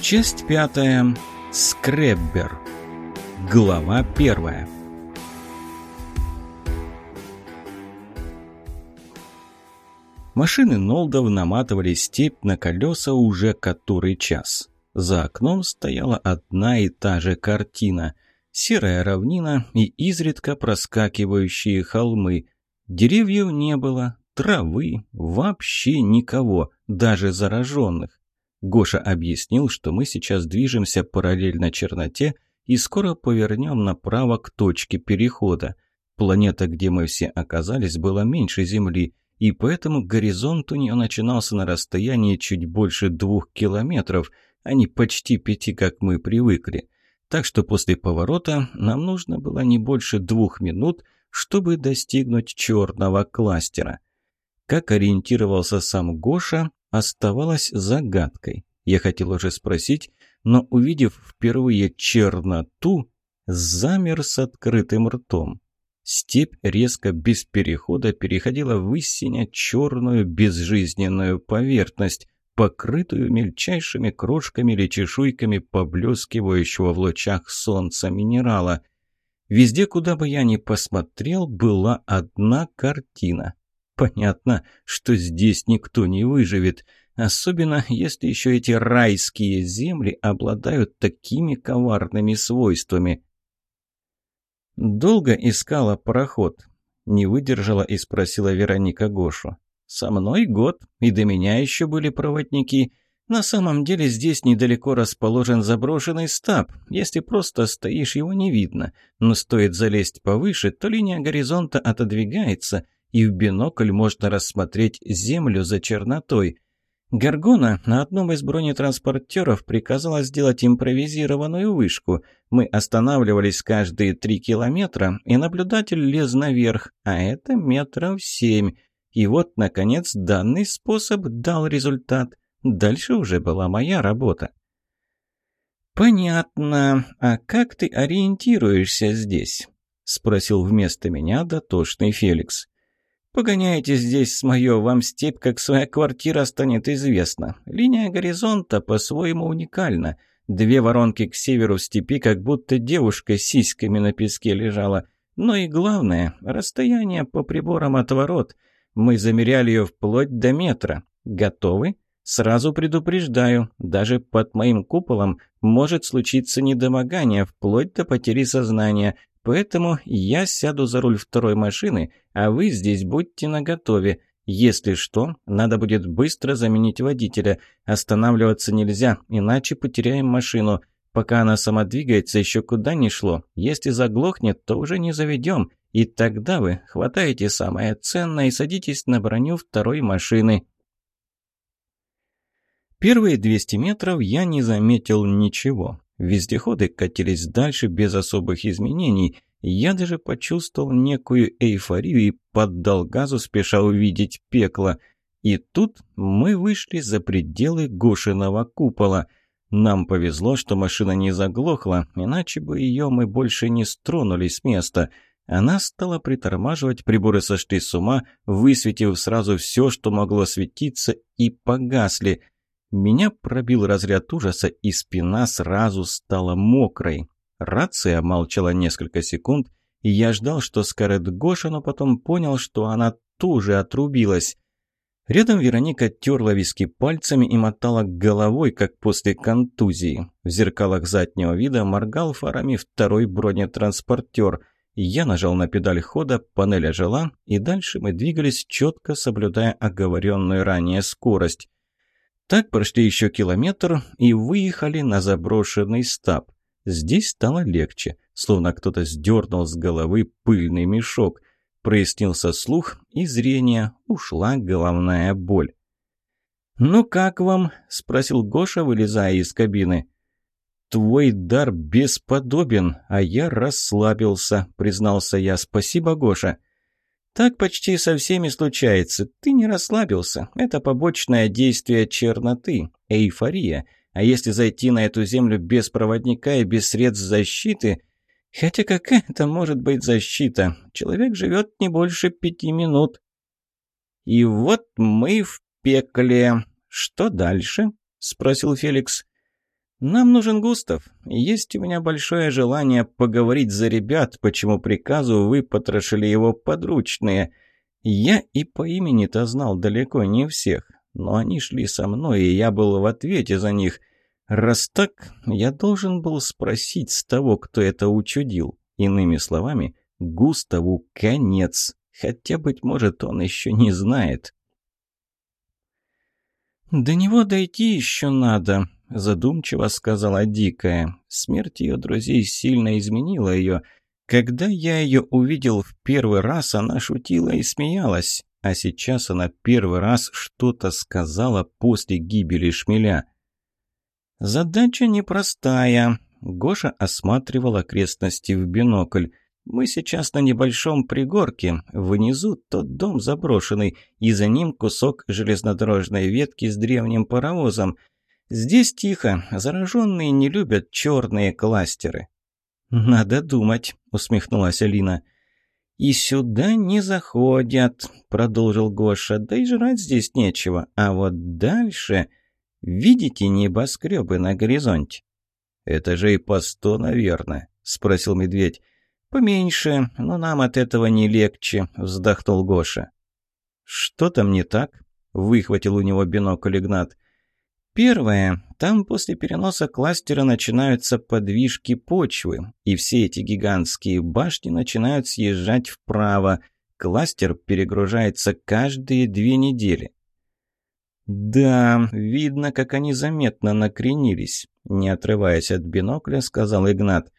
Часть пятая. Скреббер. Глава первая. Машины Нолдов наматывали степь на колеса уже который час. За окном стояла одна и та же картина. Серая равнина и изредка проскакивающие холмы. Деревьев не было, травы, вообще никого, даже зараженных. Гоша объяснил, что мы сейчас движемся параллельно черноте и скоро повернем направо к точке перехода. Планета, где мы все оказались, была меньше Земли, и поэтому горизонт у нее начинался на расстоянии чуть больше двух километров, а не почти пяти, как мы привыкли. Так что после поворота нам нужно было не больше двух минут, чтобы достигнуть черного кластера. Как ориентировался сам Гоша, оставалось загадкой. Я хотел уже спросить, но, увидев впервые черноту, замер с открытым ртом. Степь резко, без перехода, переходила в истине черную безжизненную поверхность, покрытую мельчайшими крошками или чешуйками поблескивающего в лучах солнца минерала. Везде, куда бы я ни посмотрел, была одна картина. Понятно, что здесь никто не выживет, особенно если еще эти райские земли обладают такими коварными свойствами. «Долго искала пароход?» — не выдержала и спросила Вероника Гошу. «Со мной год, и до меня еще были проводники. На самом деле здесь недалеко расположен заброшенный стаб. Если просто стоишь, его не видно. Но стоит залезть повыше, то линия горизонта отодвигается — и в бинокль можно рассмотреть землю за чернотой. Гаргона на одном из бронетранспортеров приказала сделать импровизированную вышку. Мы останавливались каждые три километра, и наблюдатель лез наверх, а это метров семь. И вот, наконец, данный способ дал результат. Дальше уже была моя работа. «Понятно. А как ты ориентируешься здесь?» — спросил вместо меня дотошный Феликс. Погоняйте здесь с моё, вам степь как своя квартира станет известна. Линия горизонта по-своему уникальна. Две воронки к северу в степи, как будто девушка с сиськами на песке лежала. Но и главное, расстояние по приборам от ворот. Мы замеряли ее вплоть до метра. Готовы? Сразу предупреждаю, даже под моим куполом может случиться недомогание, вплоть до потери сознания. Поэтому я сяду за руль второй машины, а вы здесь будьте наготове. Если что, надо будет быстро заменить водителя. Останавливаться нельзя, иначе потеряем машину. Пока она сама двигается, еще куда ни шло. Если заглохнет, то уже не заведем. И тогда вы хватаете самое ценное и садитесь на броню второй машины. Первые 200 метров я не заметил ничего. Вездеходы катились дальше без особых изменений. Я даже почувствовал некую эйфорию и поддал газу, спеша увидеть пекло. И тут мы вышли за пределы Гошиного купола. Нам повезло, что машина не заглохла, иначе бы ее мы больше не стронули с места. Она стала притормаживать, приборы сошли с ума, высветив сразу все, что могло светиться, и погасли. Меня пробил разряд ужаса, и спина сразу стала мокрой. Рация молчала несколько секунд, и я ждал, что скажет Гоша, но потом понял, что она тоже отрубилась. Рядом Вероника терла виски пальцами и мотала головой, как после контузии. В зеркалах заднего вида моргал фарами второй бронетранспортер. Я нажал на педаль хода, панель ожила, и дальше мы двигались, четко соблюдая оговоренную ранее скорость. Так прошли еще километр и выехали на заброшенный стаб. Здесь стало легче, словно кто-то сдернул с головы пыльный мешок. Прояснился слух и зрение, ушла головная боль. «Ну как вам?» – спросил Гоша, вылезая из кабины. «Твой дар бесподобен, а я расслабился», – признался я. «Спасибо, Гоша». Так почти со всеми случается. Ты не расслабился. Это побочное действие черноты, эйфория. А если зайти на эту землю без проводника и без средств защиты... Хотя какая это может быть защита? Человек живет не больше пяти минут. И вот мы в пекле. Что дальше? Спросил Феликс. «Нам нужен Густав. Есть у меня большое желание поговорить за ребят, почему приказу вы потрошили его подручные. Я и по имени-то знал далеко не всех, но они шли со мной, и я был в ответе за них. Раз так, я должен был спросить с того, кто это учудил. Иными словами, Густаву конец, хотя, быть может, он еще не знает». «До него дойти еще надо», — задумчиво сказала Дикая. Смерть ее друзей сильно изменила ее. Когда я ее увидел в первый раз, она шутила и смеялась, а сейчас она первый раз что-то сказала после гибели шмеля. «Задача непростая», — Гоша осматривал окрестности в бинокль. Мы сейчас на небольшом пригорке. Внизу тот дом заброшенный, и за ним кусок железнодорожной ветки с древним паровозом. Здесь тихо, зараженные не любят черные кластеры». «Надо думать», — усмехнулась Алина. «И сюда не заходят», — продолжил Гоша, — «да и жрать здесь нечего. А вот дальше... Видите небоскребы на горизонте?» «Это же и по сто, наверное», — спросил медведь. «Поменьше, но нам от этого не легче», — вздохнул Гоша. «Что там не так?» — выхватил у него бинокль Игнат. Первое. Там после переноса кластера начинаются подвижки почвы, и все эти гигантские башни начинают съезжать вправо. Кластер перегружается каждые две недели. «Да, видно, как они заметно накренились», — не отрываясь от бинокля, сказал Игнат.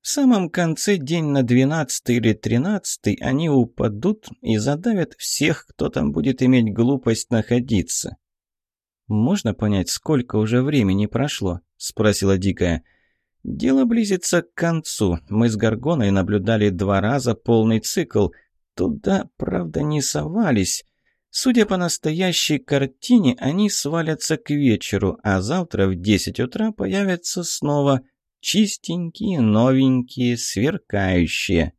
«В самом конце, день на двенадцатый или тринадцатый, они упадут и задавят всех, кто там будет иметь глупость находиться. «Можно понять, сколько уже времени прошло?» – спросила Дикая. «Дело близится к концу. Мы с Гаргоной наблюдали два раза полный цикл. Туда, правда, не совались. Судя по настоящей картине, они свалятся к вечеру, а завтра в десять утра появятся снова. Чистенькие, новенькие, сверкающие».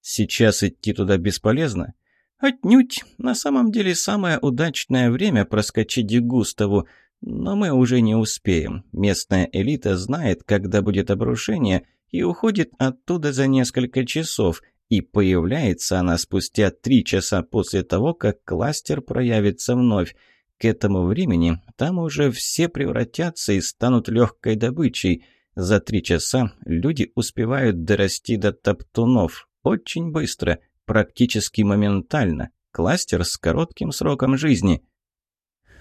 «Сейчас идти туда бесполезно?» «Отнюдь. На самом деле самое удачное время проскочить Густаву. Но мы уже не успеем. Местная элита знает, когда будет обрушение, и уходит оттуда за несколько часов. И появляется она спустя три часа после того, как кластер проявится вновь. К этому времени там уже все превратятся и станут легкой добычей. За три часа люди успевают дорасти до топтунов. Очень быстро – практически моментально. Кластер с коротким сроком жизни.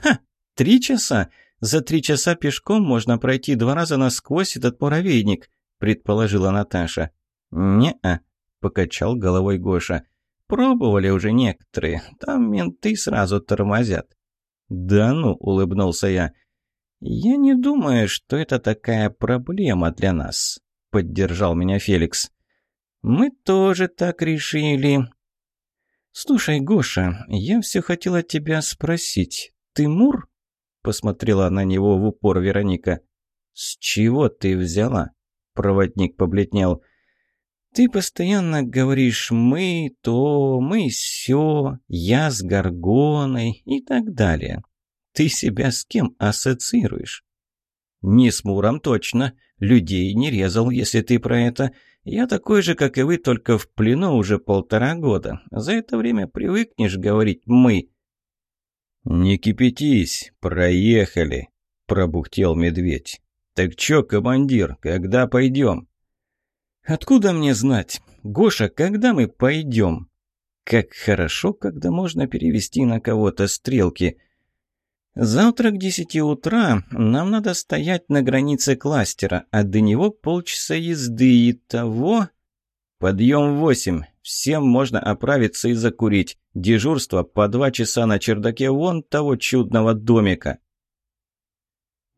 «Ха! Три часа! За три часа пешком можно пройти два раза насквозь этот муравейник», предположила Наташа. «Не-а», покачал головой Гоша. «Пробовали уже некоторые. Там менты сразу тормозят». «Да ну», — улыбнулся я. «Я не думаю, что это такая проблема для нас», — поддержал меня Феликс. «Мы тоже так решили». «Слушай, Гоша, я все хотела тебя спросить. Ты Мур?» Посмотрела на него в упор Вероника. «С чего ты взяла?» Проводник побледнел. «Ты постоянно говоришь «мы», «то», «мы», «сё», «я с Горгоной» и так далее. Ты себя с кем ассоциируешь?» «Не с Муром точно. Людей не резал, если ты про это. Я такой же, как и вы, только в плену уже полтора года. За это время привыкнешь говорить «мы». «Не кипятись, проехали», — пробухтел медведь. «Так чё, командир, когда пойдем?» «Откуда мне знать? Гоша, когда мы пойдем?» «Как хорошо, когда можно перевести на кого-то стрелки». Завтра к десяти утра нам надо стоять на границе кластера, а до него полчаса езды и того... Подъем восемь. Всем можно оправиться и закурить. Дежурство по два часа на чердаке вон того чудного домика.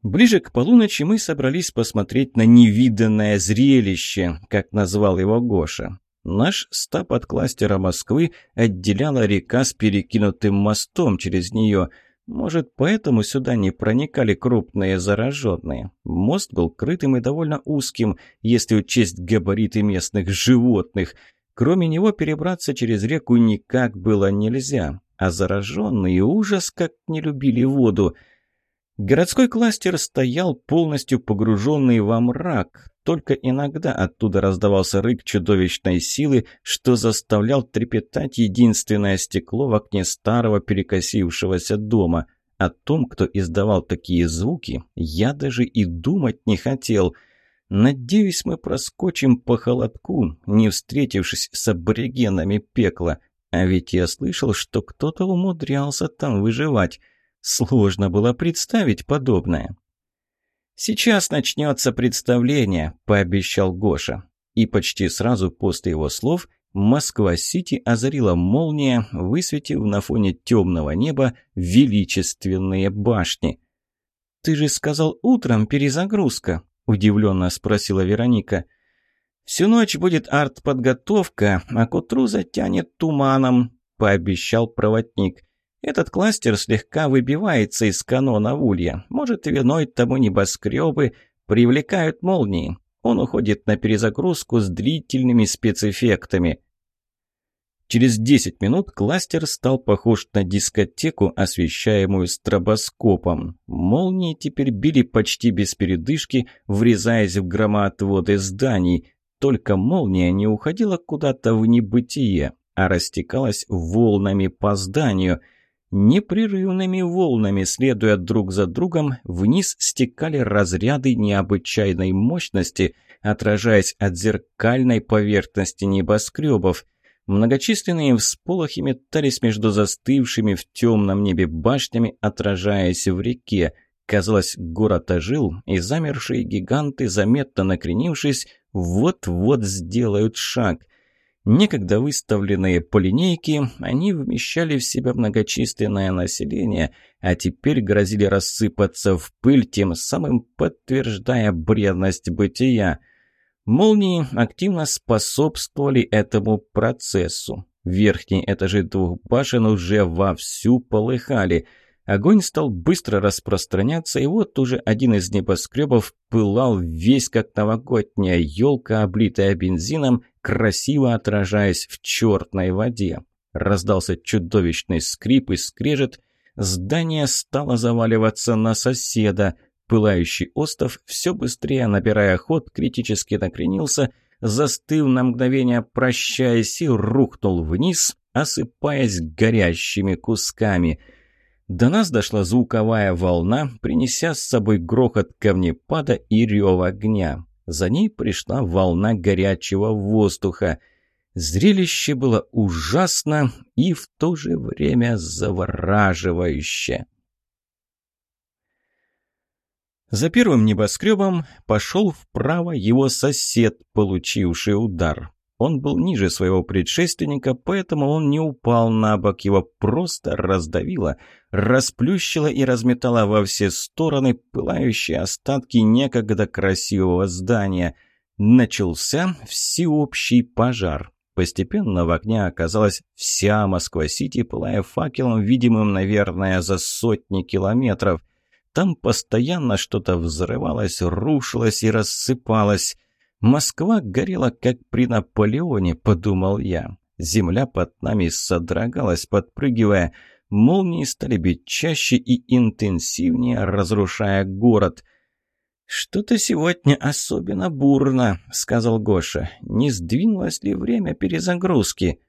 Ближе к полуночи мы собрались посмотреть на невиданное зрелище, как назвал его Гоша. Наш стап от кластера Москвы отделяла река с перекинутым мостом через нее – может, поэтому сюда не проникали крупные зараженные. Мост был крытым и довольно узким, если учесть габариты местных животных. Кроме него перебраться через реку никак было нельзя. А зараженные ужас как не любили воду. Городской кластер стоял полностью погруженный во мрак. Только иногда оттуда раздавался рык чудовищной силы, что заставлял трепетать единственное стекло в окне старого перекосившегося дома. О том, кто издавал такие звуки, я даже и думать не хотел. Надеюсь, мы проскочим по холодку, не встретившись с аборигенами пекла. А ведь я слышал, что кто-то умудрялся там выживать. Сложно было представить подобное. «Сейчас начнется представление», – пообещал Гоша. И почти сразу после его слов Москва-Сити озарила молния, высветив на фоне темного неба величественные башни. «Ты же сказал утром перезагрузка», – удивленно спросила Вероника. «Всю ночь будет артподготовка, а к утру затянет туманом», – пообещал проводник. Этот кластер слегка выбивается из канона Улья. Может, виной тому небоскребы привлекают молнии. Он уходит на перезагрузку с длительными спецэффектами. Через 10 минут кластер стал похож на дискотеку, освещаемую стробоскопом. Молнии теперь били почти без передышки, врезаясь в громоотводы зданий. Только молния не уходила куда-то в небытие, а растекалась волнами по зданию – Непрерывными волнами, следуя друг за другом, вниз стекали разряды необычайной мощности, отражаясь от зеркальной поверхности небоскребов. Многочисленные всполохи метались между застывшими в темном небе башнями, отражаясь в реке. Казалось, город ожил, и замершие гиганты, заметно накренившись, вот-вот сделают шаг – Некогда выставленные по линейке, они вмещали в себя многочисленное население, а теперь грозили рассыпаться в пыль, тем самым подтверждая бредность бытия. Молнии активно способствовали этому процессу. Верхние этажи двух башен уже вовсю полыхали – Огонь стал быстро распространяться, и вот уже один из небоскребов пылал весь, как новогодняя елка, облитая бензином, красиво отражаясь в черной воде. Раздался чудовищный скрип и скрежет. Здание стало заваливаться на соседа. Пылающий остов, все быстрее набирая ход, критически накренился, застыл на мгновение, прощаясь, и рухнул вниз, осыпаясь горящими кусками – до нас дошла звуковая волна, принеся с собой грохот камнепада и рев огня. За ней пришла волна горячего воздуха. Зрелище было ужасно и в то же время завораживающе. За первым небоскребом пошел вправо его сосед, получивший удар. Он был ниже своего предшественника, поэтому он не упал на бок, его просто раздавило, расплющило и разметало во все стороны пылающие остатки некогда красивого здания. Начался всеобщий пожар. Постепенно в огне оказалась вся Москва-Сити, пылая факелом, видимым, наверное, за сотни километров. Там постоянно что-то взрывалось, рушилось и рассыпалось. Москва горела, как при Наполеоне, подумал я. Земля под нами содрогалась, подпрыгивая. Молнии стали бить чаще и интенсивнее, разрушая город. «Что-то сегодня особенно бурно», — сказал Гоша. «Не сдвинулось ли время перезагрузки?»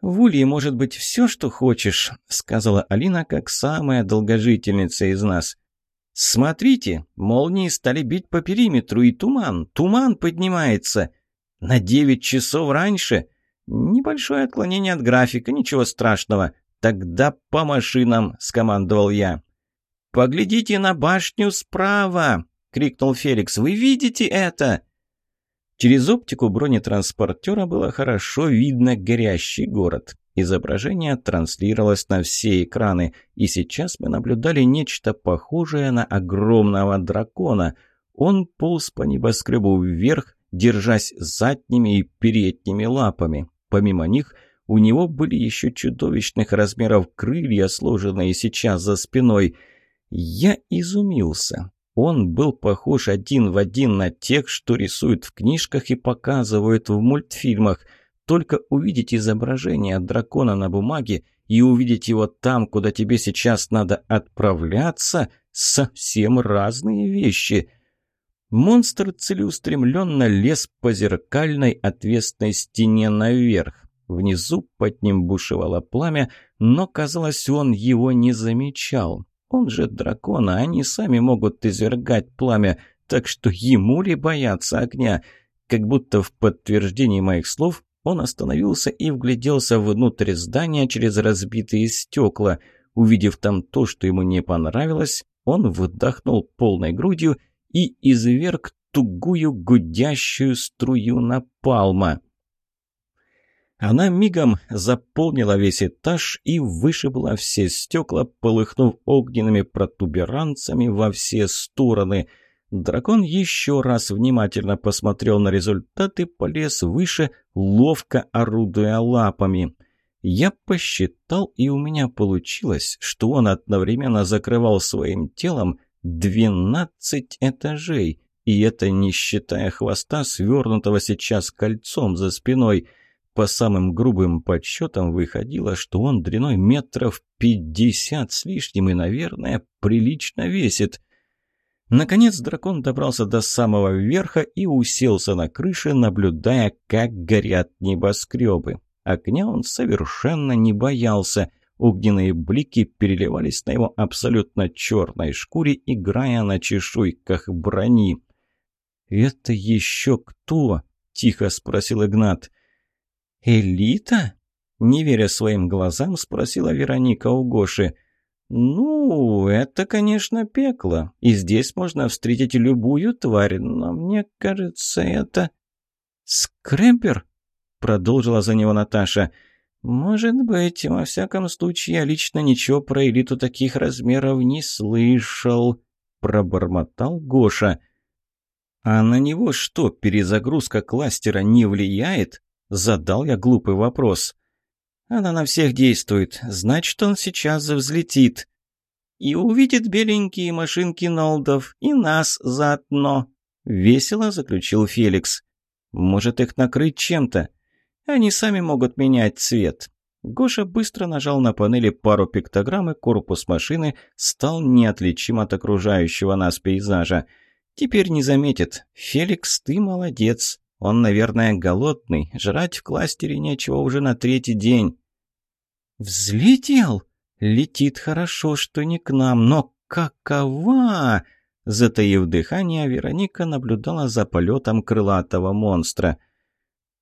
«В Улье может быть все, что хочешь», — сказала Алина, как самая долгожительница из нас. «Смотрите, молнии стали бить по периметру, и туман, туман поднимается. На девять часов раньше. Небольшое отклонение от графика, ничего страшного. Тогда по машинам», — скомандовал я. «Поглядите на башню справа!» — крикнул Феликс. «Вы видите это?» Через оптику бронетранспортера было хорошо видно горящий город. Изображение транслировалось на все экраны, и сейчас мы наблюдали нечто похожее на огромного дракона. Он полз по небоскребу вверх, держась задними и передними лапами. Помимо них, у него были еще чудовищных размеров крылья, сложенные сейчас за спиной. Я изумился. Он был похож один в один на тех, что рисуют в книжках и показывают в мультфильмах – только увидеть изображение дракона на бумаге и увидеть его там, куда тебе сейчас надо отправляться, Совсем разные вещи. Монстр целеустремленно лез по зеркальной отвесной стене наверх. Внизу под ним бушевало пламя, но, казалось, он его не замечал. Он же дракон, а они сами могут извергать пламя, так что ему ли бояться огня? Как будто в подтверждении моих слов он остановился и вгляделся внутрь здания через разбитые стекла. Увидев там то, что ему не понравилось, он выдохнул полной грудью и изверг тугую гудящую струю напалма. Она мигом заполнила весь этаж и вышибла все стекла, полыхнув огненными протуберанцами во все стороны. Дракон еще раз внимательно посмотрел на результат и полез выше, ловко орудуя лапами. Я посчитал, и у меня получилось, что он одновременно закрывал своим телом двенадцать этажей, и это не считая хвоста, свернутого сейчас кольцом за спиной – по самым грубым подсчетам выходило, что он длиной метров пятьдесят с лишним и, наверное, прилично весит. Наконец дракон добрался до самого верха и уселся на крыше, наблюдая, как горят небоскребы. Огня он совершенно не боялся. Огненные блики переливались на его абсолютно черной шкуре, играя на чешуйках брони. «Это еще кто?» – тихо спросил Игнат. «Элита?» – не веря своим глазам, спросила Вероника у Гоши. «Ну, это, конечно, пекло, и здесь можно встретить любую тварь, но мне кажется, это...» «Скрэмпер?» – продолжила за него Наташа. «Может быть, во всяком случае, я лично ничего про элиту таких размеров не слышал», – пробормотал Гоша. «А на него что, перезагрузка кластера не влияет?» Задал я глупый вопрос. Она на всех действует, значит, он сейчас взлетит. И увидит беленькие машинки Нолдов, и нас заодно. Весело заключил Феликс. Может их накрыть чем-то? Они сами могут менять цвет. Гоша быстро нажал на панели пару пиктограмм, и корпус машины стал неотличим от окружающего нас пейзажа. Теперь не заметит. Феликс, ты молодец. Он, наверное, голодный. Жрать в кластере нечего уже на третий день. «Взлетел? Летит хорошо, что не к нам, но какова?» Затаив дыхание, Вероника наблюдала за полетом крылатого монстра.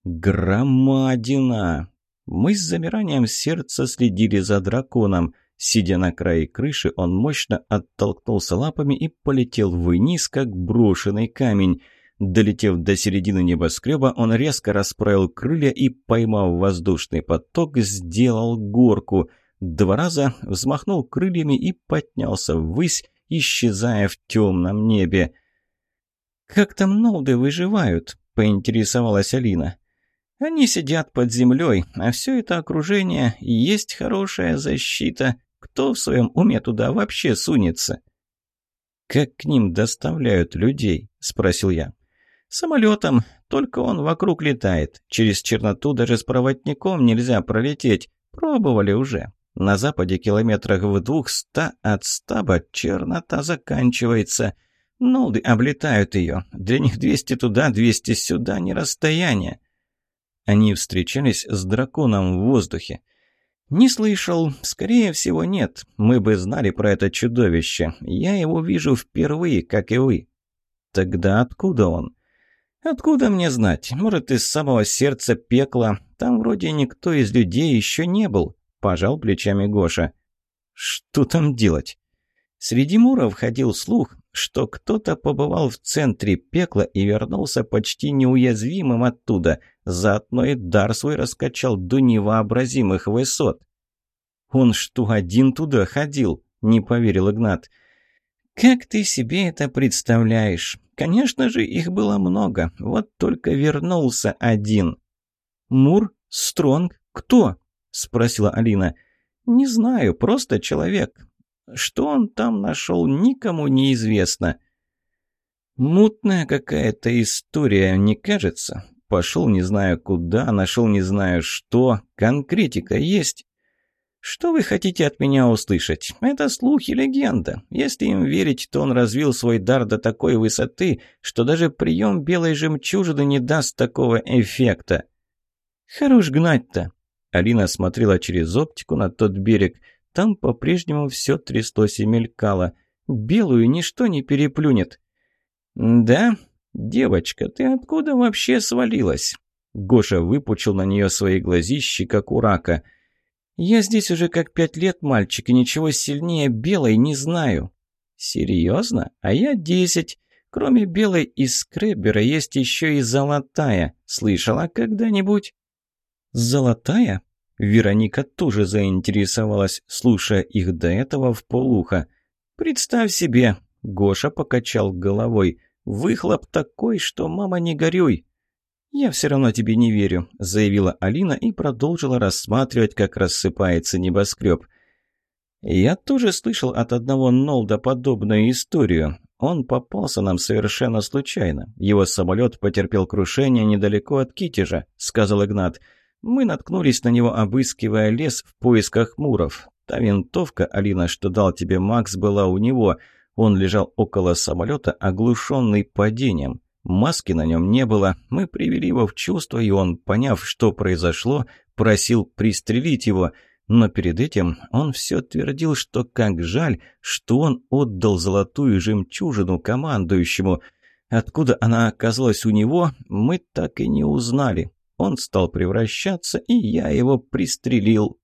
«Громадина!» Мы с замиранием сердца следили за драконом. Сидя на крае крыши, он мощно оттолкнулся лапами и полетел вниз, как брошенный камень. Долетев до середины небоскреба, он резко расправил крылья и, поймав воздушный поток, сделал горку. Два раза взмахнул крыльями и поднялся ввысь, исчезая в темном небе. «Как там нолды выживают?» – поинтересовалась Алина. «Они сидят под землей, а все это окружение есть хорошая защита. Кто в своем уме туда вообще сунется?» «Как к ним доставляют людей?» – спросил я. Самолетом, только он вокруг летает. Через черноту даже с проводником нельзя пролететь. Пробовали уже. На западе километрах в двухста от стаба чернота заканчивается. Нолды облетают ее. Для них двести туда, двести сюда, не расстояние. Они встречались с драконом в воздухе. «Не слышал. Скорее всего, нет. Мы бы знали про это чудовище. Я его вижу впервые, как и вы». «Тогда откуда он?» «Откуда мне знать? Может, из самого сердца пекла. Там вроде никто из людей еще не был», – пожал плечами Гоша. «Что там делать?» Среди муров ходил слух, что кто-то побывал в центре пекла и вернулся почти неуязвимым оттуда, заодно и дар свой раскачал до невообразимых высот. «Он что, один туда ходил?» – не поверил Игнат. «Как ты себе это представляешь? Конечно же, их было много, вот только вернулся один». «Мур? Стронг? Кто?» – спросила Алина. «Не знаю, просто человек. Что он там нашел, никому не известно». «Мутная какая-то история, не кажется? Пошел не знаю куда, нашел не знаю что. Конкретика есть?» Что вы хотите от меня услышать? Это слух и легенда. Если им верить, то он развил свой дар до такой высоты, что даже прием белой жемчужины не даст такого эффекта. Хорош гнать-то. Алина смотрела через оптику на тот берег. Там по-прежнему все тряслось и мелькало. Белую ничто не переплюнет. «Да? Девочка, ты откуда вообще свалилась?» Гоша выпучил на нее свои глазищи, как у рака. «Я здесь уже как пять лет, мальчик, и ничего сильнее белой не знаю». «Серьезно? А я десять. Кроме белой и скребера есть еще и золотая. Слышала когда-нибудь?» «Золотая?» Вероника тоже заинтересовалась, слушая их до этого в полухо. «Представь себе!» — Гоша покачал головой. «Выхлоп такой, что мама не горюй!» «Я все равно тебе не верю», — заявила Алина и продолжила рассматривать, как рассыпается небоскреб. «Я тоже слышал от одного Нолда подобную историю. Он попался нам совершенно случайно. Его самолет потерпел крушение недалеко от Китежа», — сказал Игнат. «Мы наткнулись на него, обыскивая лес в поисках муров. Та винтовка, Алина, что дал тебе Макс, была у него. Он лежал около самолета, оглушенный падением. Маски на нем не было. Мы привели его в чувство, и он, поняв, что произошло, просил пристрелить его. Но перед этим он все твердил, что как жаль, что он отдал золотую жемчужину командующему. Откуда она оказалась у него, мы так и не узнали. Он стал превращаться, и я его пристрелил.